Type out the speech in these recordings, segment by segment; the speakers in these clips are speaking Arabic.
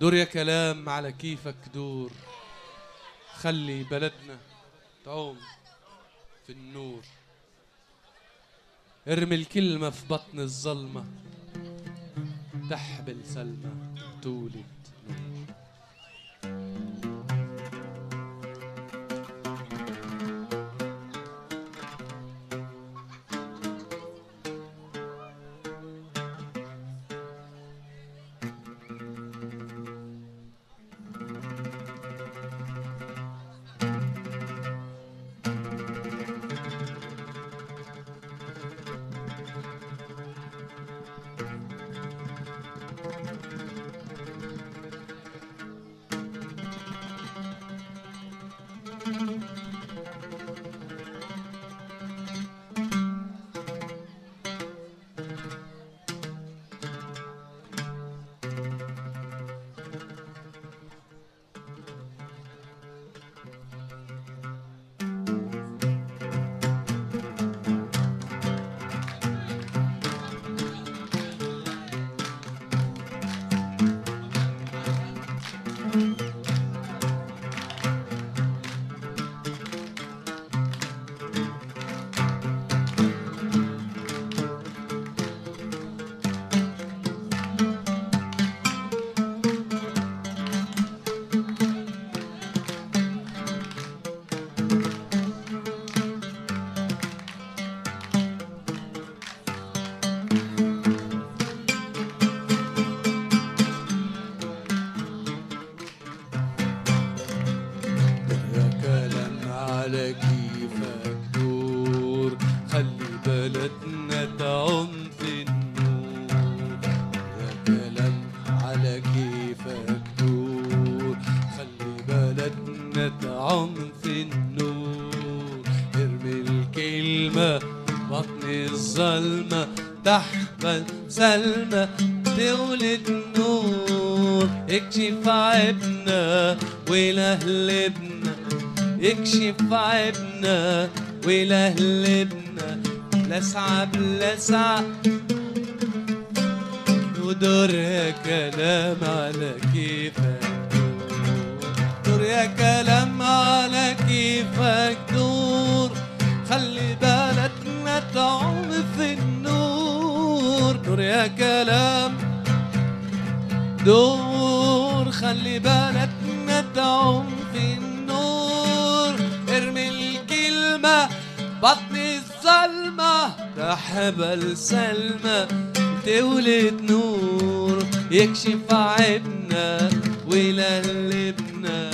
دور يا كلام على كيفك دور. خلي بلدنا تعوم في النور. ارمي الكلمة في بطن الظلمة. تحبل سلمى تولد يا سلمى تولد نور اكشف عيبنا ولهلبنا اكشف عيبنا ولهلبنا لسعة بلسعة ودور يا كلام على كيفك دور. يا كلام على كيفك دور. خلي بلدنا تعوم في النور. دور يا كلام. دور خلي بلدنا تعوم في النور. ارمي الكلمة بطن الظلمة. تحبل سلمى تولد نور. يكشف عيبنا ويلهلبنا.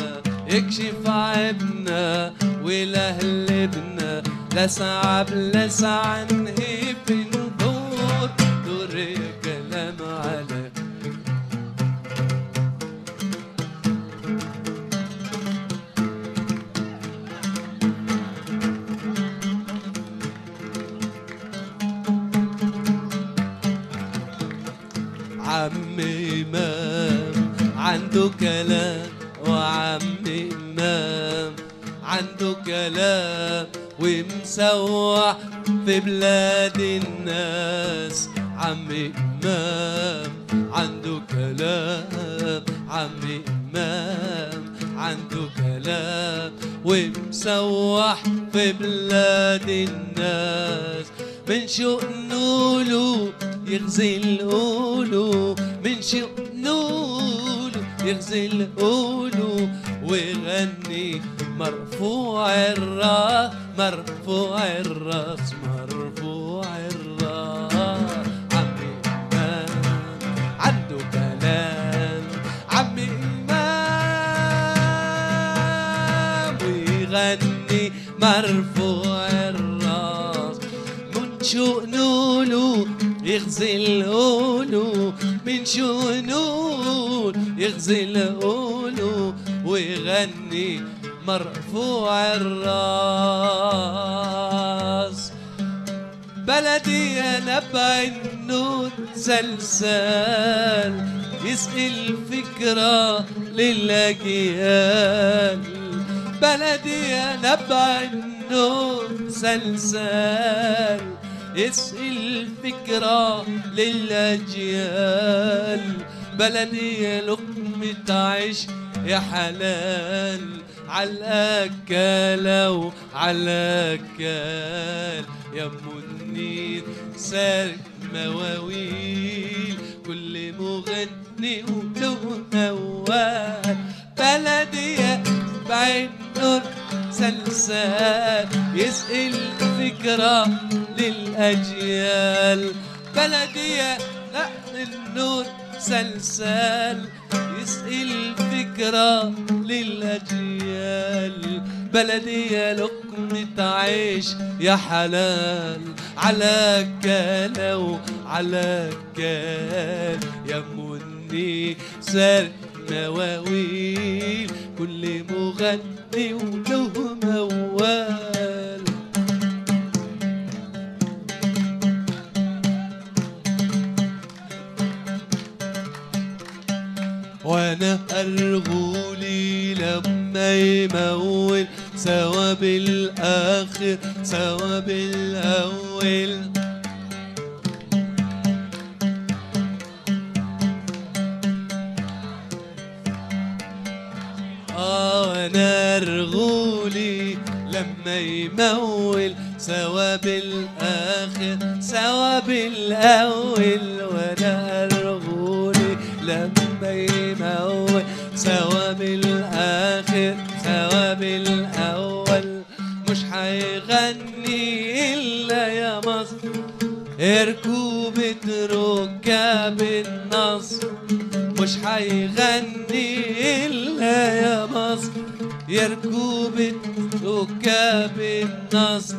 يكشف عيبنا ويلهلبنا. بلسعة نهيب ندور عم إمام عنده كلام وعم إمام عنده كلام ومسوح في بلاد الناس. عم إمام عنده كلام. عم إمام عنده كلام ومسوح في بلاد الناس. من شؤنه له يغزل قوله من شؤنه له يغزل قوله ويغني مرفوع الراس مرفوع الراس مرفوع الراس. عم إمام عنده كلام. عم إمام ويغني مرفوع الراس. من شؤنه له يغزل قوله شؤنه يغزل قوله ويغني مرفوع الراس. بلدي يا نبع النور زلزال يسقي الفكرة للأجيال. بلدي يا نبع النور زلزال اسقي الفكرة للأجيال. بلدي يا لقمة عيش يا حلال عالأكالة وعالأكال يا أم النيل سارق مواويل كل مغني وله موال بلدي يا بعين نور سلسال يسقي الفكرة للأجيال. بلدي يا لحن النور سلسال يسقي الفكرة للأجيال. بلدي يا لقمة عيش يا حلال على كلو على كال يا مني سر مواويل كل مغني وله لما يمول سوا بالاخر سوا بالاول آه وأنا ارغولي لما يمول سوا بالاخر سوا بالاول وأنا ارغولي لما يمول سوا سوا بالأول مش حيغني إلا يا مصر. ركوبة ركاب النصر مش حيغني إلا يا مصر. يا ركوبة ركاب النصر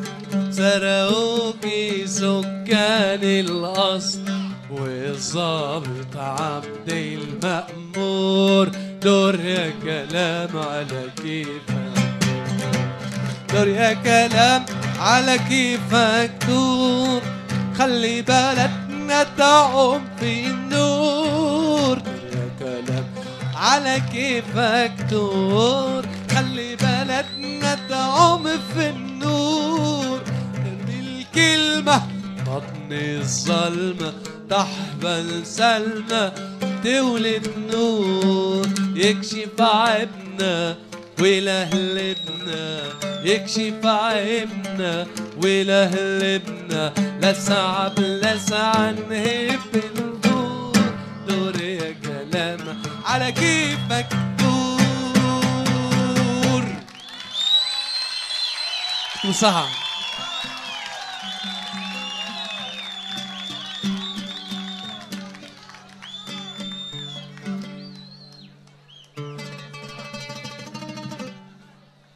سرقوكي سكان القصر. والظابط عبد المأمور دور يا كلام على كيفك. دور يا كلام على كيفك دور خلي بلدنا تعوم في النور. دور يا كلام على كيفك دور خلي بلدنا تعوم في النور. ارمي الكلمة بطن الظلمة تحبل سلمى تولد نور يكشف عيبنا ويلهلبنا يكشف عيبنا ويلهلبنا لسعب لسع نهب الدور دور يا كلام على كيفك دور وصعب